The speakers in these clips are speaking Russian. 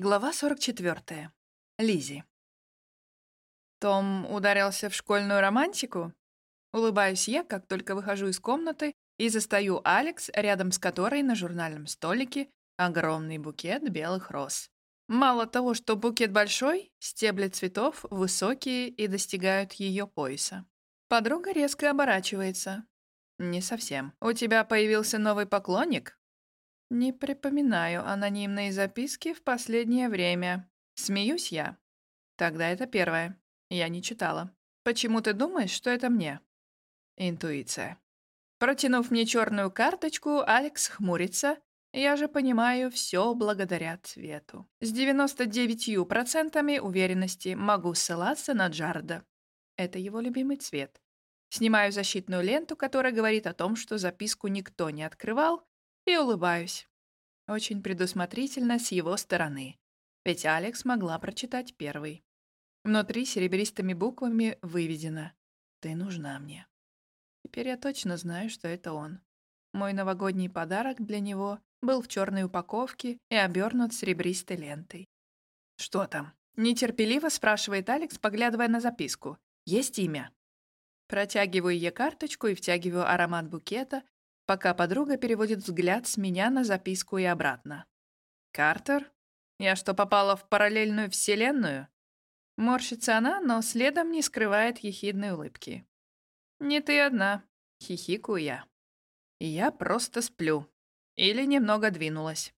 Глава 44. Лизи. Том ударился в школьную романтику? Улыбаюсь я, как только выхожу из комнаты и застаю Алекс, рядом с которой на журнальном столике огромный букет белых роз. Мало того, что букет большой, стебли цветов высокие и достигают ее пояса. Подруга резко оборачивается. «Не совсем. У тебя появился новый поклонник?» Не припоминаю анонимные записки в последнее время. Смеюсь я. Тогда это первое. Я не читала. Почему ты думаешь, что это мне? Интуиция. Протянув мне черную карточку, Алекс хмурится. Я же понимаю все благодаря цвету. С 99% уверенности могу ссылаться на Джарда. Это его любимый цвет. Снимаю защитную ленту, которая говорит о том, что записку никто не открывал, и улыбаюсь. Очень предусмотрительно с его стороны, ведь Алекс могла прочитать первый. Внутри серебристыми буквами выведено «Ты нужна мне». Теперь я точно знаю, что это он. Мой новогодний подарок для него был в черной упаковке и обернут серебристой лентой. «Что там?» — нетерпеливо спрашивает Алекс, поглядывая на записку. «Есть имя?» Протягиваю ей карточку и втягиваю аромат букета, пока подруга переводит взгляд с меня на записку и обратно. «Картер? Я что, попала в параллельную вселенную?» Морщится она, но следом не скрывает ехидной улыбки. «Не ты одна», — хихикаю я. я просто сплю. Или немного двинулась.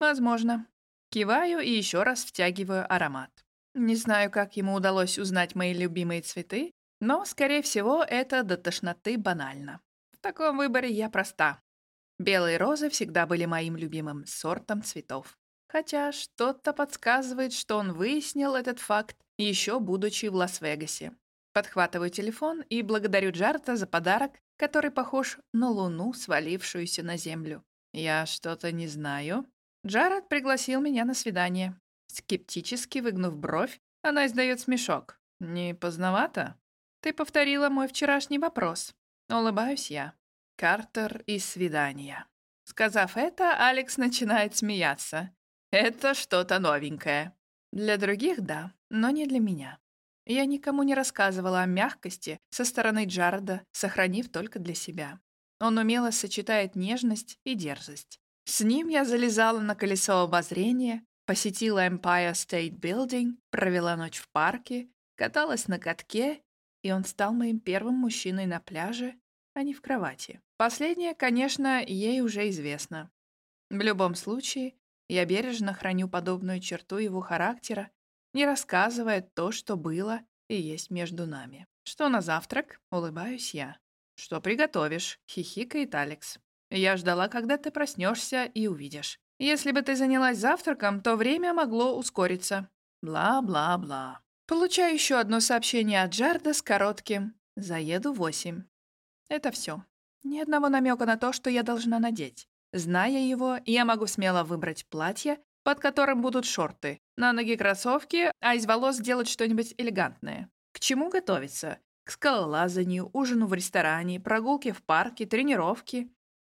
Возможно. Киваю и еще раз втягиваю аромат. Не знаю, как ему удалось узнать мои любимые цветы, но, скорее всего, это до тошноты банально таком выборе я проста. Белые розы всегда были моим любимым сортом цветов. Хотя что-то подсказывает, что он выяснил этот факт, еще будучи в Лас-Вегасе. Подхватываю телефон и благодарю Джарта за подарок, который похож на луну, свалившуюся на землю. Я что-то не знаю. Джаред пригласил меня на свидание. Скептически выгнув бровь, она издает смешок. Не поздновато? Ты повторила мой вчерашний вопрос. Улыбаюсь я. Картер и свидания. Сказав это, Алекс начинает смеяться. Это что-то новенькое. Для других — да, но не для меня. Я никому не рассказывала о мягкости со стороны Джареда, сохранив только для себя. Он умело сочетает нежность и дерзость. С ним я залезала на колесо обозрения, посетила Empire State Building, провела ночь в парке, каталась на катке, и он стал моим первым мужчиной на пляже а не в кровати. Последнее, конечно, ей уже известно. В любом случае, я бережно храню подобную черту его характера, не рассказывая то, что было и есть между нами. «Что на завтрак?» — улыбаюсь я. «Что приготовишь?» — хихикает Алекс. «Я ждала, когда ты проснешься и увидишь. Если бы ты занялась завтраком, то время могло ускориться. Бла-бла-бла». Получаю еще одно сообщение от Джарда с коротким «Заеду восемь». Это все. Ни одного намека на то, что я должна надеть. Зная его, я могу смело выбрать платье, под которым будут шорты, на ноги кроссовки, а из волос сделать что-нибудь элегантное. К чему готовиться? К скалолазанию, ужину в ресторане, прогулке в парке, тренировке.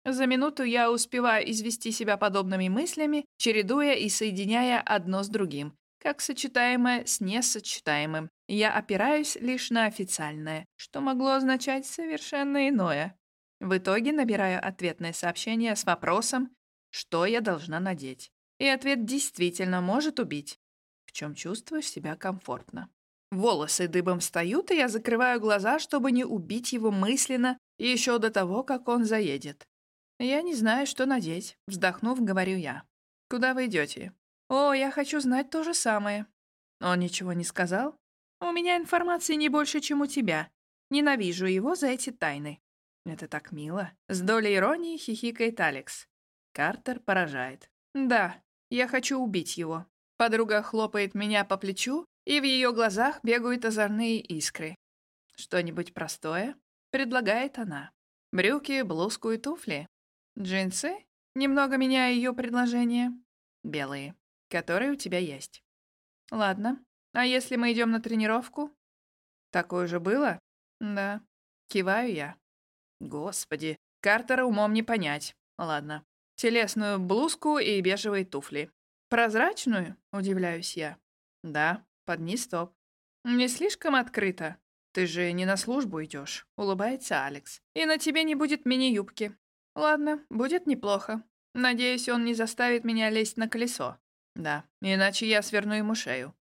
За минуту я успеваю извести себя подобными мыслями, чередуя и соединяя одно с другим, как сочетаемое с несочетаемым, я опираюсь лишь на официальное, что могло означать совершенно иное. В итоге набираю ответное сообщение с вопросом, что я должна надеть. И ответ действительно может убить. В чем чувствуешь себя комфортно. Волосы дыбом встают, и я закрываю глаза, чтобы не убить его мысленно еще до того, как он заедет. Я не знаю, что надеть. Вздохнув, говорю я. Куда вы идете? О, я хочу знать то же самое. Он ничего не сказал? У меня информации не больше, чем у тебя. Ненавижу его за эти тайны». «Это так мило». С долей иронии хихикает Алекс. Картер поражает. «Да, я хочу убить его». Подруга хлопает меня по плечу, и в ее глазах бегают озорные искры. «Что-нибудь простое?» — предлагает она. «Брюки, блузку и туфли?» «Джинсы?» — немного меняя ее предложение. «Белые, которые у тебя есть». «Ладно, а если мы идем на тренировку? Такое же было? Да. Киваю я. Господи, Картера умом не понять. Ладно. Телесную блузку и бежевые туфли. «Прозрачную?» — удивляюсь я. «Да, под низ топ». «Не слишком открыто?» «Ты же не на службу идешь», — улыбается Алекс. «И на тебе не будет мини-юбки». «Ладно, будет неплохо. Надеюсь, он не заставит меня лезть на колесо». «Да, иначе я сверну ему шею».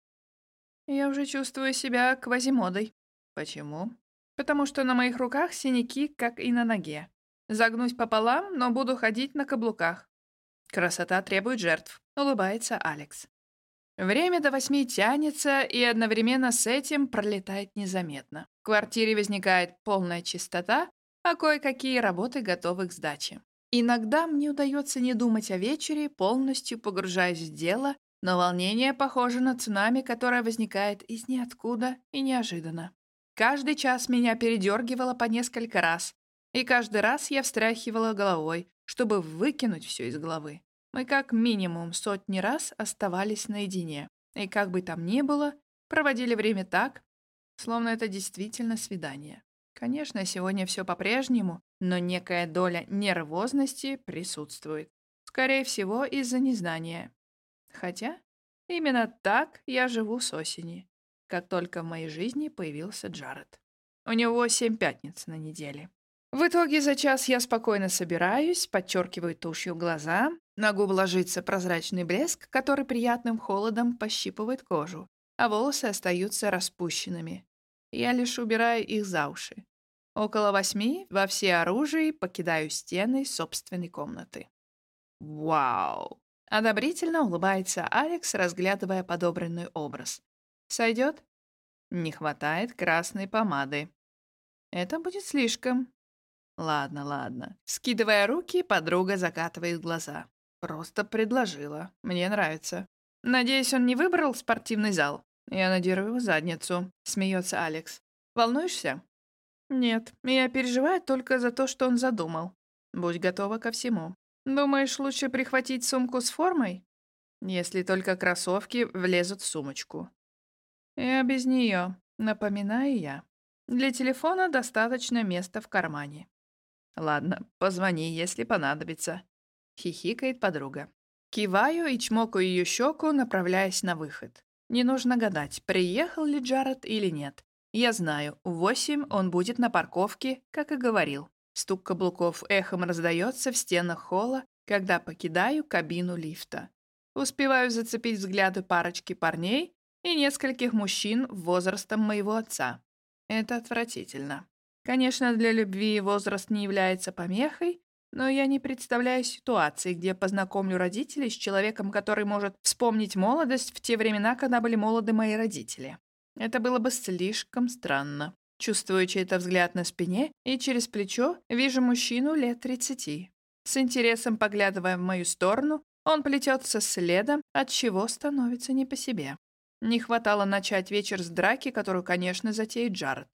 Я уже чувствую себя квазимодой. Почему? Потому что на моих руках синяки, как и на ноге. Загнусь пополам, но буду ходить на каблуках. Красота требует жертв, улыбается Алекс. Время до восьми тянется, и одновременно с этим пролетает незаметно. В квартире возникает полная чистота, а кое-какие работы готовы к сдаче. Иногда мне удается не думать о вечере, полностью погружаясь в дело, но волнение похоже на цунами, которое возникает из ниоткуда и неожиданно. Каждый час меня передергивало по несколько раз, и каждый раз я встряхивала головой, чтобы выкинуть все из головы. Мы как минимум сотни раз оставались наедине. И как бы там ни было, проводили время так, словно это действительно свидание. Конечно, сегодня все по-прежнему, но некая доля нервозности присутствует. Скорее всего, из-за незнания. Хотя именно так я живу с осени, как только в моей жизни появился Джаред. У него семь пятниц на неделе. В итоге за час я спокойно собираюсь, подчеркиваю тушью глаза, на губы ложится прозрачный блеск, который приятным холодом пощипывает кожу, а волосы остаются распущенными. Я лишь убираю их за уши. Около восьми во все оружие покидаю стены собственной комнаты. Вау! Одобрительно улыбается Алекс, разглядывая подобранный образ. Сойдет? Не хватает красной помады. Это будет слишком. Ладно, ладно. Скидывая руки, подруга закатывает глаза. Просто предложила. Мне нравится. Надеюсь, он не выбрал спортивный зал. Я надеру его задницу. Смеется Алекс. Волнуешься? Нет, я переживаю только за то, что он задумал. Будь готова ко всему. Думаешь, лучше прихватить сумку с формой? Если только кроссовки влезут в сумочку. Я без нее, напоминаю я. Для телефона достаточно места в кармане. «Ладно, позвони, если понадобится», — хихикает подруга. Киваю и чмокаю ее щеку, направляясь на выход. Не нужно гадать, приехал ли Джаред или нет. Я знаю, в восемь он будет на парковке, как и говорил. Стук каблуков эхом раздается в стенах холла, когда покидаю кабину лифта. Успеваю зацепить взгляды парочки парней и нескольких мужчин возрастом моего отца. Это отвратительно. Конечно, для любви возраст не является помехой, но я не представляю ситуации, где познакомлю родителей с человеком, который может вспомнить молодость в те времена, когда были молоды мои родители. Это было бы слишком странно. Чувствую чей-то взгляд на спине и через плечо вижу мужчину лет 30. С интересом поглядывая в мою сторону, он плетется следом, от чего становится не по себе. Не хватало начать вечер с драки, которую, конечно, затеет Джаред.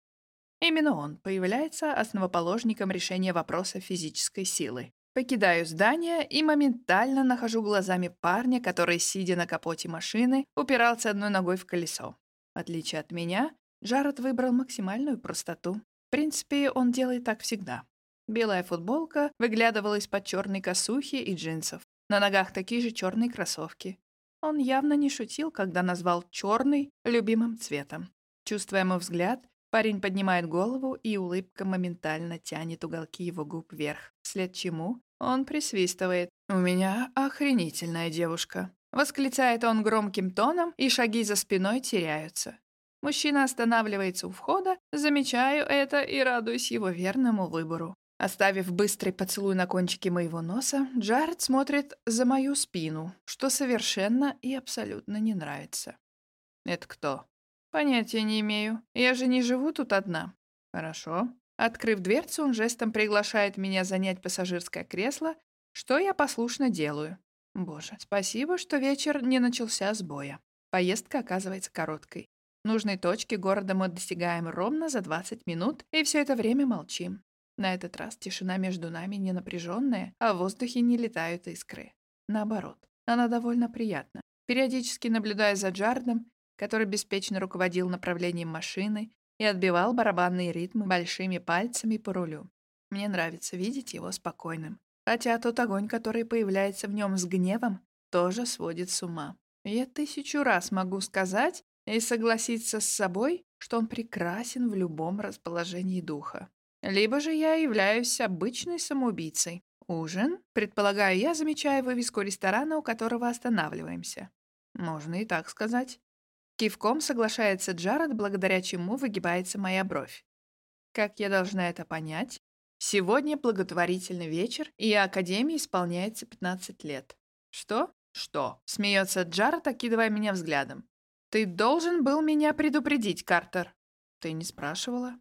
Именно он появляется основоположником решения вопроса физической силы. Покидаю здание и моментально нахожу глазами парня, который, сидя на капоте машины, упирался одной ногой в колесо. В отличие от меня, Джаред выбрал максимальную простоту. В принципе, он делает так всегда. Белая футболка выглядывала из-под черной косухи и джинсов. На ногах такие же черные кроссовки. Он явно не шутил, когда назвал черный любимым цветом. Чувствуя мой взгляд, Парень поднимает голову, и улыбка моментально тянет уголки его губ вверх, вслед чему он присвистывает. «У меня охренительная девушка». Восклицает он громким тоном, и шаги за спиной теряются. Мужчина останавливается у входа, замечаю это и радуюсь его верному выбору. Оставив быстрый поцелуй на кончике моего носа, Джаред смотрит за мою спину, что совершенно и абсолютно не нравится. «Это кто?» «Понятия не имею. Я же не живу тут одна». «Хорошо». Открыв дверцу, он жестом приглашает меня занять пассажирское кресло, что я послушно делаю. Боже, спасибо, что вечер не начался с боя. Поездка оказывается короткой. Нужной точки города мы достигаем ровно за 20 минут, и все это время молчим. На этот раз тишина между нами не напряженная, а в воздухе не летают искры. Наоборот, она довольно приятна. Периодически наблюдая за Джардом, который беспечно руководил направлением машины и отбивал барабанные ритмы большими пальцами по рулю. Мне нравится видеть его спокойным. Хотя тот огонь, который появляется в нем с гневом, тоже сводит с ума. Я тысячу раз могу сказать и согласиться с собой, что он прекрасен в любом расположении духа. Либо же я являюсь обычной самоубийцей. Ужин, предполагаю, я замечаю вывеску ресторана, у которого останавливаемся. Можно и так сказать. Кивком соглашается Джаред, благодаря чему выгибается моя бровь. Как я должна это понять? Сегодня благотворительный вечер, и Академии исполняется 15 лет. Что? Что? Смеется Джаред, окидывая меня взглядом. Ты должен был меня предупредить, Картер. Ты не спрашивала?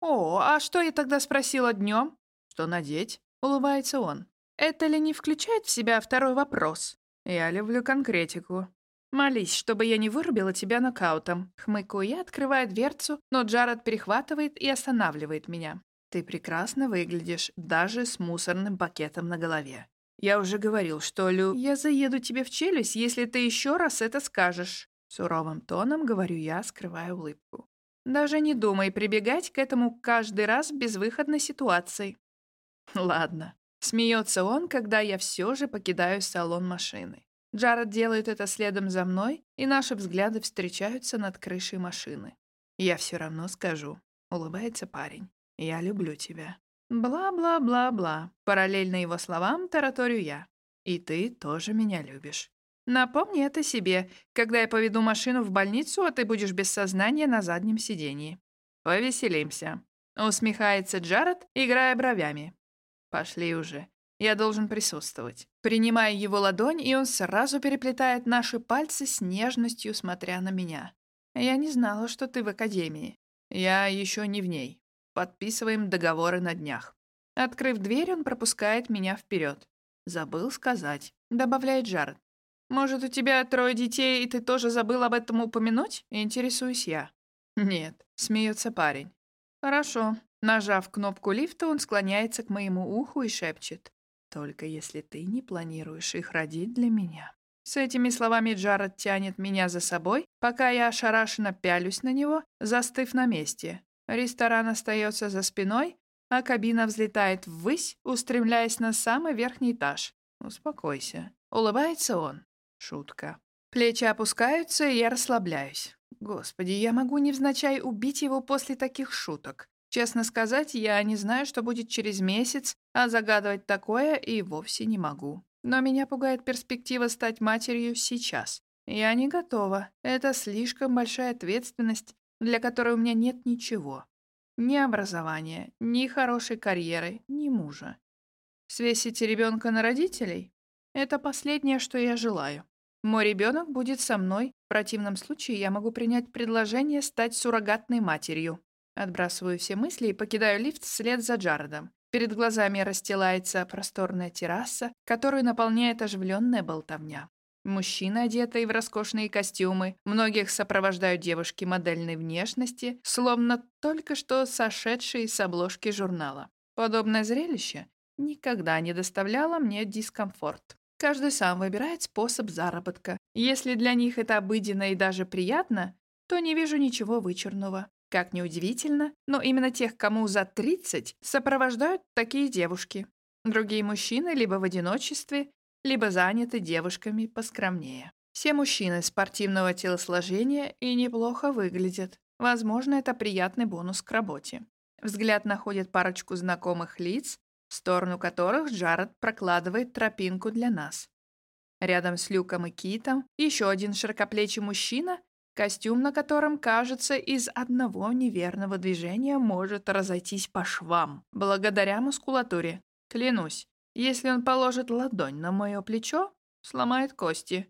О, а что я тогда спросила днем? Что надеть? Улыбается он. Это ли не включает в себя второй вопрос? Я люблю конкретику. «Молись, чтобы я не вырубила тебя нокаутом». Хмыкаю я, открывая дверцу, но Джаред перехватывает и останавливает меня. «Ты прекрасно выглядишь, даже с мусорным пакетом на голове. Я уже говорил, что, Лю, я заеду тебе в челюсть, если ты еще раз это скажешь». Суровым тоном говорю я, скрывая улыбку. Даже не думай прибегать к этому каждый раз в безвыходной ситуации. Ладно. Смеется он, когда я все же покидаю салон машины. Джаред делает это следом за мной, и наши взгляды встречаются над крышей машины. «Я все равно скажу», — улыбается парень. «Я люблю тебя». Бла-бла-бла-бла. Параллельно его словам тараторю я. «И ты тоже меня любишь». Напомни это себе, когда я поведу машину в больницу, а ты будешь без сознания на заднем сидении. Повеселимся. Усмехается Джаред, играя бровями. Пошли уже. Я должен присутствовать. Принимаю его ладонь, и он сразу переплетает наши пальцы с нежностью, смотря на меня. Я не знала, что ты в академии. Я еще не в ней. Подписываем договоры на днях. Открыв дверь, он пропускает меня вперед. Забыл сказать. Добавляет Джаред. Может, у тебя трое детей, и ты тоже забыл об этом упомянуть? Интересуюсь я. Нет, смеется парень. Хорошо. Нажав кнопку лифта, он склоняется к моему уху и шепчет. Только если ты не планируешь их родить для меня. С этими словами Джаред тянет меня за собой, пока я ошарашенно пялюсь на него, застыв на месте. Ресторан остается за спиной, а кабина взлетает ввысь, устремляясь на самый верхний этаж. Успокойся. Улыбается он. Шутка. Плечи опускаются, и я расслабляюсь. Господи, я могу невзначай убить его после таких шуток. Честно сказать, я не знаю, что будет через месяц, а загадывать такое и вовсе не могу. Но меня пугает перспектива стать матерью сейчас. Я не готова. Это слишком большая ответственность, для которой у меня нет ничего. Ни образования, ни хорошей карьеры, ни мужа. Свесить ребенка на родителей — это последнее, что я желаю. Мой ребенок будет со мной, в противном случае я могу принять предложение стать суррогатной матерью. Отбрасываю все мысли и покидаю лифт вслед за Джаредом. Перед глазами расстилается просторная терраса, которую наполняет оживленная болтовня. Мужчины, одетые в роскошные костюмы, многих сопровождают девушки модельной внешности, словно только что сошедшие с обложки журнала. Подобное зрелище никогда не доставляло мне дискомфорт. Каждый сам выбирает способ заработка. Если для них это обыденно и даже приятно, то не вижу ничего вычурного. Как ни удивительно, но именно тех, кому за 30, сопровождают такие девушки. Другие мужчины либо в одиночестве, либо заняты девушками поскромнее. Все мужчины спортивного телосложения и неплохо выглядят. Возможно, это приятный бонус к работе. Взгляд находит парочку знакомых лиц, сторону которых Джаред прокладывает тропинку для нас. Рядом с Люком и Китом еще один широкоплечий мужчина костюм на котором, кажется, из одного неверного движения может разойтись по швам, благодаря мускулатуре. Клянусь, если он положит ладонь на мое плечо, сломает кости.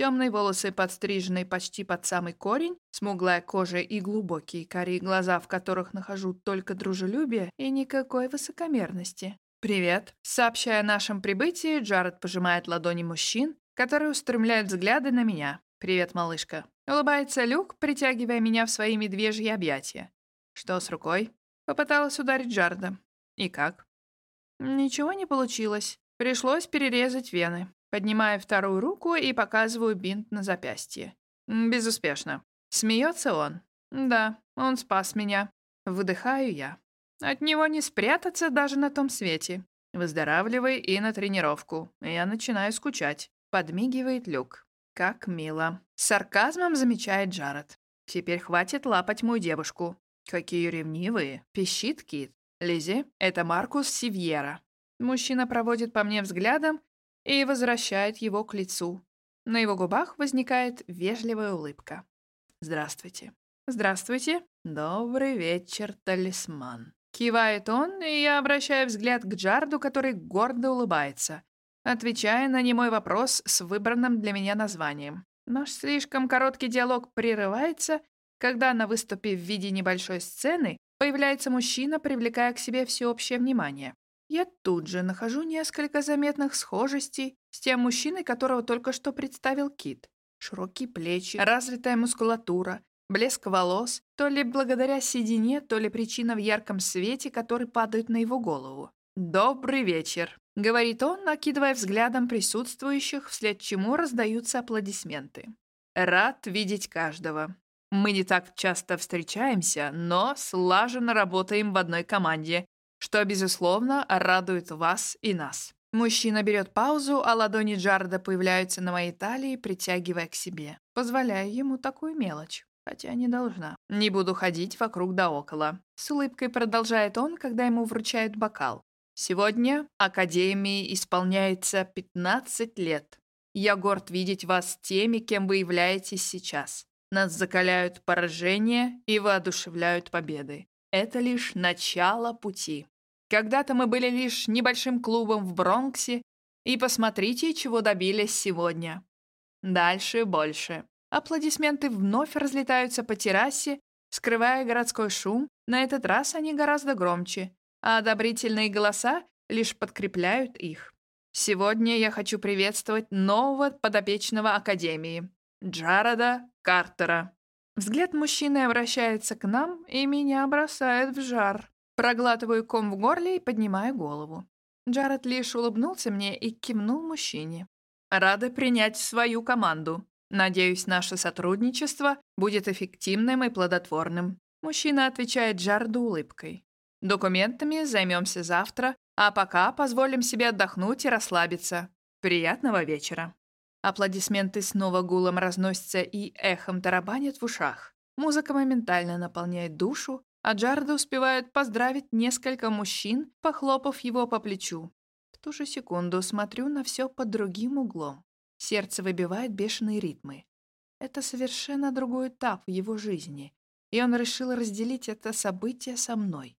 Темные волосы, подстриженные почти под самый корень, смуглая кожа и глубокие карие глаза, в которых нахожу только дружелюбие и никакой высокомерности. «Привет». Сообщая о нашем прибытии, Джаред пожимает ладони мужчин, которые устремляют взгляды на меня. «Привет, малышка». Улыбается Люк, притягивая меня в свои медвежьи объятия. Что с рукой? Попыталась ударить Джарда. И как? Ничего не получилось. Пришлось перерезать вены. Поднимаю вторую руку и показываю бинт на запястье. Безуспешно. Смеется он. Да, он спас меня. Выдыхаю я. От него не спрятаться даже на том свете. Выздоравливай и на тренировку. Я начинаю скучать. Подмигивает Люк. Как мило. Сарказмом замечает Джаред. Теперь хватит лапать мою девушку. Какие ревнивые. Пищит Кит. Лизи, это Маркус Сивьера. Мужчина проводит по мне взглядом и возвращает его к лицу. На его губах возникает вежливая улыбка. «Здравствуйте». «Здравствуйте». «Добрый вечер, талисман». Кивает он, и я обращаю взгляд к Джарду, который гордо улыбается, отвечая на немой вопрос с выбранным для меня названием. Наш слишком короткий диалог прерывается, когда на выступе в виде небольшой сцены появляется мужчина, привлекая к себе всеобщее внимание. Я тут же нахожу несколько заметных схожестей с тем мужчиной, которого только что представил Кит. Широкие плечи, развитая мускулатура, блеск волос, то ли благодаря седине, то ли причина в ярком свете, который падает на его голову. «Добрый вечер», — говорит он, накидывая взглядом присутствующих, вслед чему раздаются аплодисменты. «Рад видеть каждого. Мы не так часто встречаемся, но слаженно работаем в одной команде, что, безусловно, радует вас и нас. Мужчина берет паузу, а ладони Джарда появляются на моей талии, притягивая к себе. Позволяю ему такую мелочь. Хотя не должна. Не буду ходить вокруг да около. С улыбкой продолжает он, когда ему вручают бокал. Сегодня Академии исполняется 15 лет. Я горд видеть вас теми, кем вы являетесь сейчас. Нас закаляют поражения и воодушевляют победы. Это лишь начало пути. Когда-то мы были лишь небольшим клубом в Бронксе, и посмотрите, чего добились сегодня. Дальше больше. Аплодисменты вновь разлетаются по террасе, скрывая городской шум. На этот раз они гораздо громче, а одобрительные голоса лишь подкрепляют их. Сегодня я хочу приветствовать нового подопечного Академии, Джарода Картера. Взгляд мужчины обращается к нам, и меня бросает в жар. Проглатываю ком в горле и поднимаю голову. Джаред лишь улыбнулся мне и кивнул мужчине. «Рада принять свою команду. Надеюсь, наше сотрудничество будет эффективным и плодотворным». Мужчина отвечает Джареду улыбкой. «Документами займемся завтра, а пока позволим себе отдохнуть и расслабиться. Приятного вечера». Аплодисменты снова гулом разносятся и эхом тарабанят в ушах. Музыка моментально наполняет душу, а Джарда успевает поздравить несколько мужчин, похлопав его по плечу. В ту же секунду смотрю на все под другим углом. Сердце выбивает бешеные ритмы. Это совершенно другой этап в его жизни, и он решил разделить это событие со мной.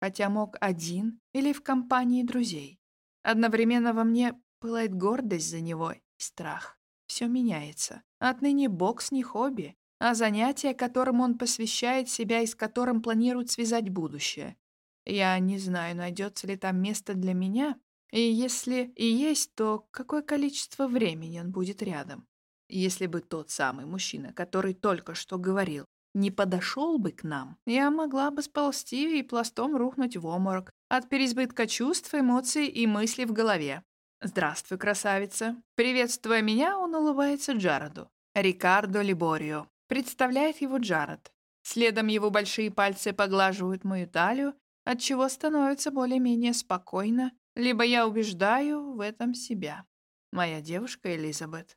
Хотя мог один или в компании друзей. Одновременно во мне пылает гордость за него страх. Все меняется. Отныне бокс не хобби, а занятие, которому он посвящает себя и с которым планирует связать будущее. Я не знаю, найдется ли там место для меня, и если и есть, то какое количество времени он будет рядом. Если бы тот самый мужчина, который только что говорил, не подошел бы к нам, я могла бы сползти и пластом рухнуть в оморок от переизбытка чувств, эмоций и мыслей в голове. «Здравствуй, красавица!» Приветствуя меня, он улыбается Джароду. Рикардо Либорио. Представляет его Джаред. Следом его большие пальцы поглаживают мою талию, отчего становится более-менее спокойно, либо я убеждаю в этом себя. Моя девушка Элизабет.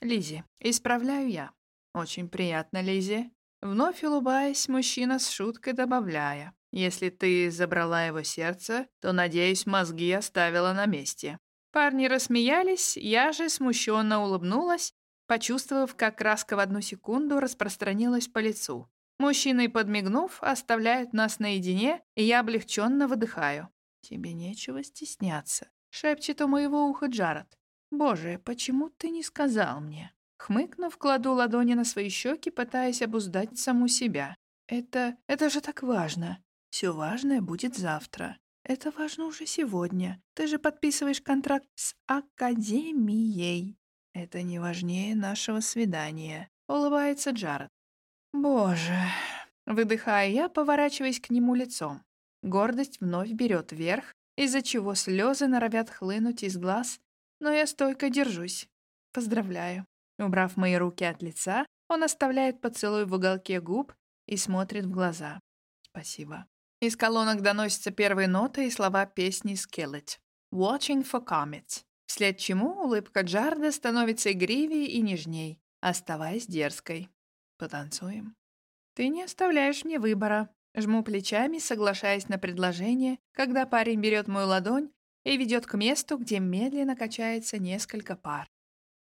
Лизи. Исправляю я. Очень приятно, Лизи. Вновь улыбаясь, мужчина с шуткой добавляя. Если ты забрала его сердце, то, надеюсь, мозги оставила на месте. Парни рассмеялись, я же смущенно улыбнулась почувствовав, как краска в одну секунду распространилась по лицу. Мужчины, подмигнув, оставляют нас наедине, и я облегченно выдыхаю. «Тебе нечего стесняться», — шепчет у моего уха Джаред. «Боже, почему ты не сказал мне?» Хмыкнув, кладу ладони на свои щеки, пытаясь обуздать саму себя. «Это... это же так важно. Все важное будет завтра. Это важно уже сегодня. Ты же подписываешь контракт с Академией. «Это не важнее нашего свидания», — улыбается Джаред. «Боже...» — выдыхая я, поворачиваясь к нему лицом. Гордость вновь берет верх, из-за чего слезы норовят хлынуть из глаз, но я стойко держусь. Поздравляю. Убрав мои руки от лица, он оставляет поцелуй в уголке губ и смотрит в глаза. Спасибо. Из колонок доносятся первые ноты и слова песни «Skillet». «Watching for Comets». вслед чему улыбка Джарда становится игривее и нежней, оставаясь дерзкой. «Потанцуем?» «Ты не оставляешь мне выбора». Жму плечами, соглашаясь на предложение, когда парень берет мою ладонь и ведет к месту, где медленно качается несколько пар.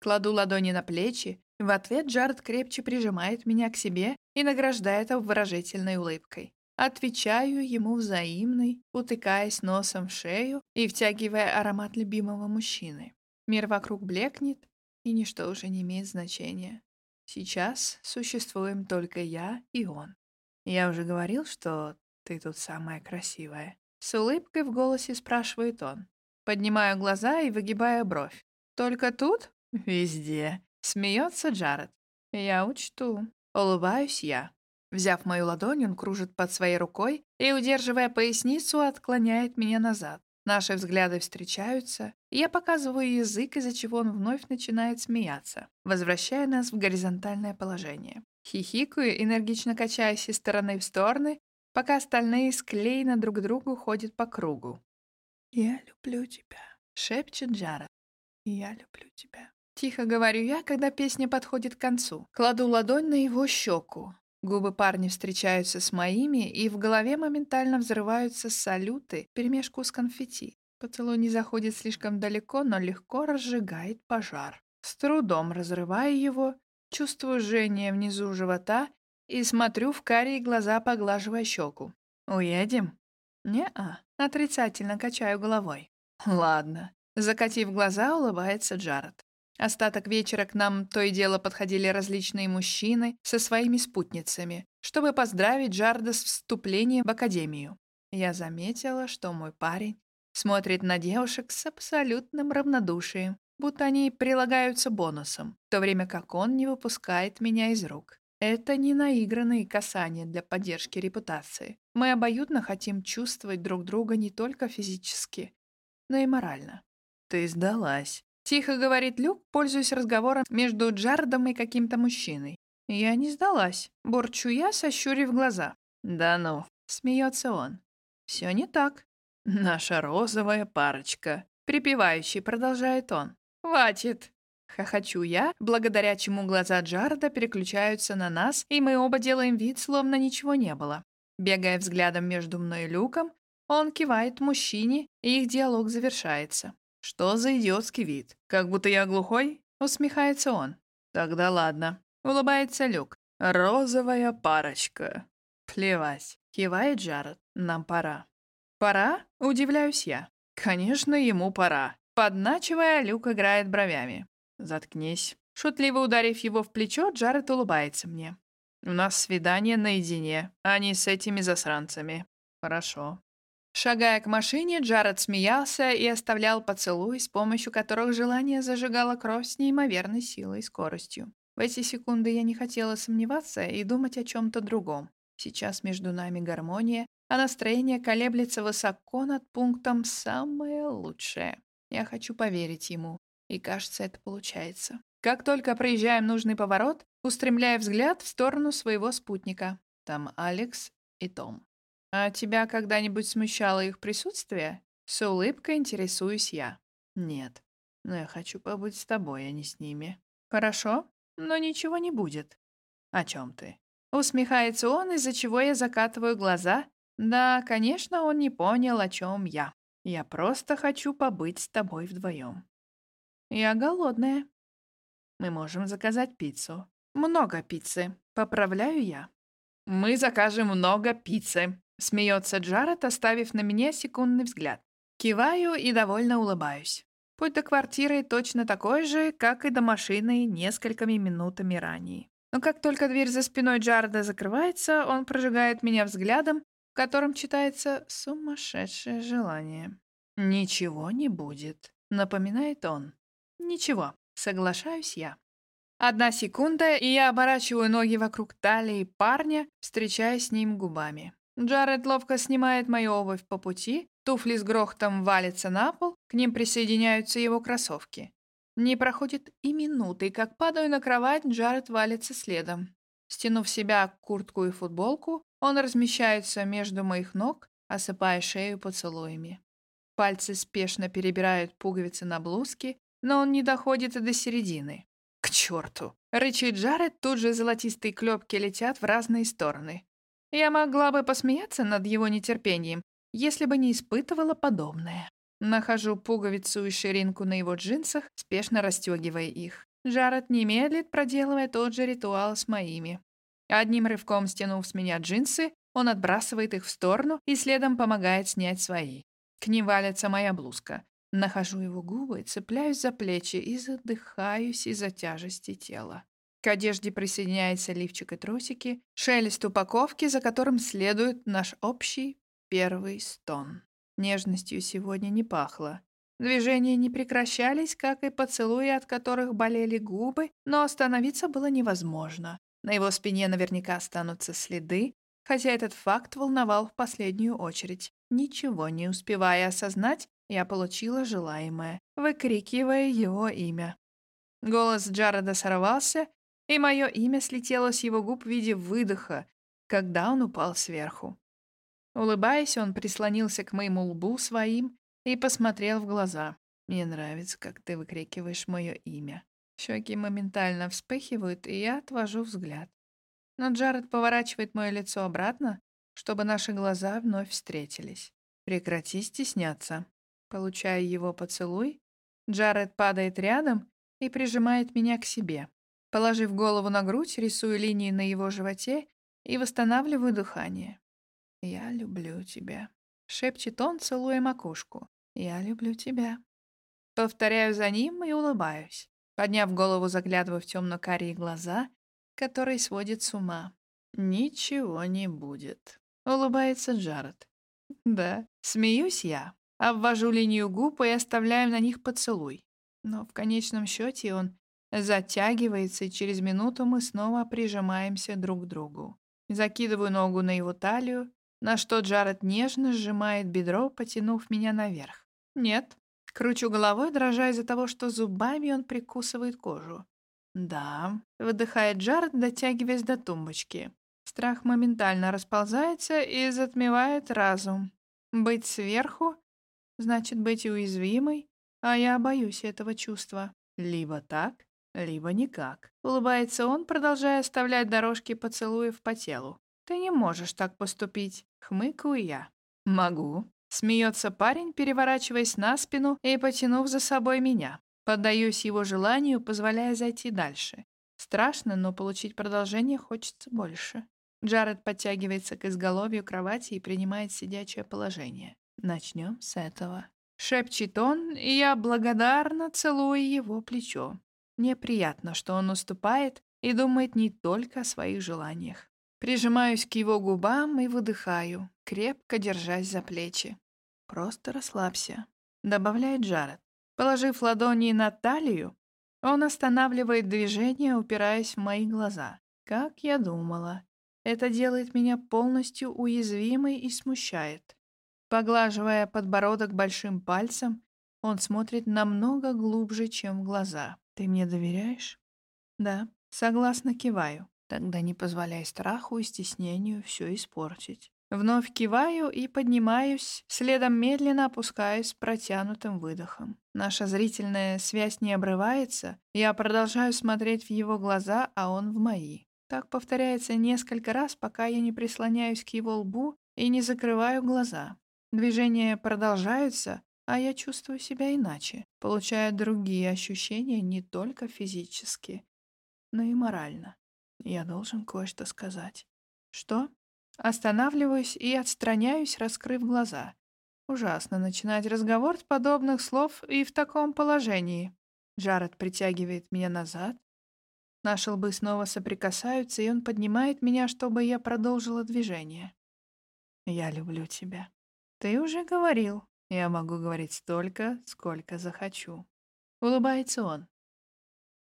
Кладу ладони на плечи, в ответ Джаред крепче прижимает меня к себе и награждает обворожительной улыбкой. Отвечаю ему взаимной, утыкаясь носом в шею и втягивая аромат любимого мужчины. Мир вокруг блекнет, и ничто уже не имеет значения. Сейчас существуем только я и он. Я уже говорил, что ты тут самая красивая. С улыбкой в голосе спрашивает он. Поднимаю глаза и выгибаю бровь. Только тут? Везде. Смеется Джаред. Я учту. Улыбаюсь я. Взяв мою ладонь, он кружит под своей рукой и, удерживая поясницу, отклоняет меня назад. Наши взгляды встречаются, и я показываю язык, из-за чего он вновь начинает смеяться, возвращая нас в горизонтальное положение. Хихикаю, энергично качаясь из стороны в стороны, пока остальные склеенно друг к другу ходят по кругу. «Я люблю тебя», — шепчет Джаред. «Я люблю тебя». Тихо говорю я, когда песня подходит к концу. Кладу ладонь на его щеку. Губы парня встречаются с моими, и в голове моментально взрываются салюты, перемешку с конфетти. Поцелуй не заходит слишком далеко, но легко разжигает пожар. С трудом разрываю его, чувствую жжение внизу живота и смотрю в карие глаза, поглаживая щеку. «Уедем?» «Не-а», отрицательно качаю головой. «Ладно». Закатив глаза, улыбается Джаред. Остаток вечера к нам то и дело подходили различные мужчины со своими спутницами, чтобы поздравить Джарда с вступлением в академию. Я заметила, что мой парень смотрит на девушек с абсолютным равнодушием, будто они прилагаются бонусом, в то время как он не выпускает меня из рук. Это не наигранные касания для поддержки репутации. Мы обоюдно хотим чувствовать друг друга не только физически, но и морально. Ты сдалась. Тихо говорит Люк, пользуясь разговором между Джардом и каким-то мужчиной. Я не сдалась. Борчу я, сощурив глаза. Да ну, смеется он. Все не так. Наша розовая парочка. Припевающий, продолжает он. Хватит. Хохочу я, благодаря чему глаза Джарда переключаются на нас, и мы оба делаем вид, словно ничего не было. Бегая взглядом между мной и Люком, он кивает мужчине, и их диалог завершается. «Что за идиотский вид? Как будто я глухой?» — усмехается он. «Тогда ладно». Улыбается Люк. «Розовая парочка». «Плевать». Кивает Джаред. «Нам пора». «Пора?» — удивляюсь я. «Конечно, ему пора». Подначивая, Люк играет бровями. «Заткнись». Шутливо ударив его в плечо, Джаред улыбается мне. «У нас свидание наедине, а не с этими засранцами». «Хорошо». Шагая к машине, Джаред смеялся и оставлял поцелуй, с помощью которых желание зажигало кровь с неимоверной силой и скоростью. В эти секунды я не хотела сомневаться и думать о чем-то другом. Сейчас между нами гармония, а настроение колеблется высоко над пунктом «самое лучшее». Я хочу поверить ему, и кажется, это получается. Как только проезжаем нужный поворот, устремляя взгляд в сторону своего спутника. Там Алекс и Том. «А тебя когда-нибудь смущало их присутствие?» С улыбкой интересуюсь я. «Нет, но я хочу побыть с тобой, а не с ними». «Хорошо, но ничего не будет». «О чем ты?» Усмехается он, из-за чего я закатываю глаза. Да, конечно, он не понял, о чем я. Я просто хочу побыть с тобой вдвоем. Я голодная. Мы можем заказать пиццу. Много пиццы. Поправляю я. Мы закажем много пиццы. Смеется Джаред, оставив на меня секундный взгляд. Киваю и довольно улыбаюсь. Путь до квартиры точно такой же, как и до машины несколькими минутами ранее. Но как только дверь за спиной Джареда закрывается, он прожигает меня взглядом, в котором читается сумасшедшее желание. «Ничего не будет», — напоминает он. «Ничего», — соглашаюсь я. Одна секунда, и я оборачиваю ноги вокруг талии парня, встречаясь с ним губами. Джаред ловко снимает мою обувь по пути, туфли с грохотом валятся на пол, к ним присоединяются его кроссовки. Не проходит и минуты, как падаю на кровать, Джаред валится следом. Стянув себя куртку и футболку, он размещается между моих ног, осыпая шею поцелуями. Пальцы спешно перебирают пуговицы на блузке, но он не доходит и до середины. К черту! Рычит Джаред, тут же золотистые клепки летят в разные стороны. Я могла бы посмеяться над его нетерпением, если бы не испытывала подобное. Нахожу пуговицу и ширинку на его джинсах, спешно расстегивая их. Джаред не медлит, проделывая тот же ритуал с моими. Одним рывком стянув с меня джинсы, он отбрасывает их в сторону и следом помогает снять свои. К ним валится моя блузка. Нахожу его губы, цепляюсь за плечи и задыхаюсь из-за тяжести тела. К одежде присоединяется лифчик и трусики, шелест упаковки, за которым следует наш общий первый стон. Нежностью сегодня не пахло. Движения не прекращались, как и поцелуи, от которых болели губы, но остановиться было невозможно. На его спине наверняка останутся следы, хотя этот факт волновал в последнюю очередь. Ничего не успевая осознать, я получила желаемое, выкрикивая его имя. Голос Джареда сорвался, и мое имя слетело с его губ в виде выдоха, когда он упал сверху. Улыбаясь, он прислонился к моему лбу своим и посмотрел в глаза. «Мне нравится, как ты выкрикиваешь мое имя». Щеки моментально вспыхивают, и я отвожу взгляд. Но Джаред поворачивает мое лицо обратно, чтобы наши глаза вновь встретились. Прекрати стесняться. Получая его поцелуй, Джаред падает рядом и прижимает меня к себе. Положив голову на грудь, рисую линии на его животе и восстанавливаю дыхание. «Я люблю тебя», — шепчет он, целуя макушку. «Я люблю тебя». Повторяю за ним и улыбаюсь. Подняв голову, заглядываю в темно-карие глаза, которые сводят с ума. «Ничего не будет», — улыбается Джаред. «Да, смеюсь я, обвожу линию губ и оставляю на них поцелуй. Но в конечном счете он затягивается, и через минуту мы снова прижимаемся друг к другу. Закидываю ногу на его талию, на что Джаред нежно сжимает бедро, потянув меня наверх. Нет. Кручу головой, дрожа из-за того, что зубами он прикусывает кожу. «Да», — выдыхает Джаред, дотягиваясь до тумбочки. Страх моментально расползается и затмевает разум. Быть сверху — значит быть уязвимой, а я боюсь этого чувства. Либо так, либо никак. Улыбается он, продолжая оставлять дорожки поцелуев по телу. «Ты не можешь так поступить», — хмыкаю я. «Могу», — смеется парень, переворачиваясь на спину и потянув за собой меня. Поддаюсь его желанию, позволяя зайти дальше. Страшно, но получить продолжение хочется больше. Джаред подтягивается к изголовью кровати и принимает сидячее положение. Начнем с этого. Шепчет он, и я благодарно целую его плечо. Мне приятно, что он уступает и думает не только о своих желаниях. Прижимаюсь к его губам и выдыхаю, крепко держась за плечи. «Просто расслабься», — добавляет Джаред. Положив ладони на талию, он останавливает движение, упираясь в мои глаза. Как я думала. Это делает меня полностью уязвимой и смущает. Поглаживая подбородок большим пальцем, он смотрит намного глубже, чем в глаза. «Ты мне доверяешь?» «Да», согласно киваю. Тогда не позволяй страху и стеснению все испортить. Вновь киваю и поднимаюсь, следом медленно опускаюсь протянутым выдохом. Наша зрительная связь не обрывается, я продолжаю смотреть в его глаза, а он в мои. Так повторяется несколько раз, пока я не прислоняюсь к его лбу и не закрываю глаза. Движения продолжаются, а я чувствую себя иначе, получая другие ощущения не только физически, но и морально. Я должен кое-что сказать. Что? Останавливаюсь и отстраняюсь, раскрыв глаза. Ужасно начинать разговор с подобных слов и в таком положении. Джаред притягивает меня назад. Наши лбы снова соприкасаются, и он поднимает меня, чтобы я продолжила движение. «Я люблю тебя». «Ты уже говорил. Я могу говорить столько, сколько захочу». Улыбается он.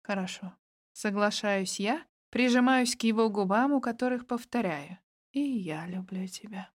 «Хорошо. Соглашаюсь я, Прижимаюсь к его губам, у которых повторяю. И я люблю тебя.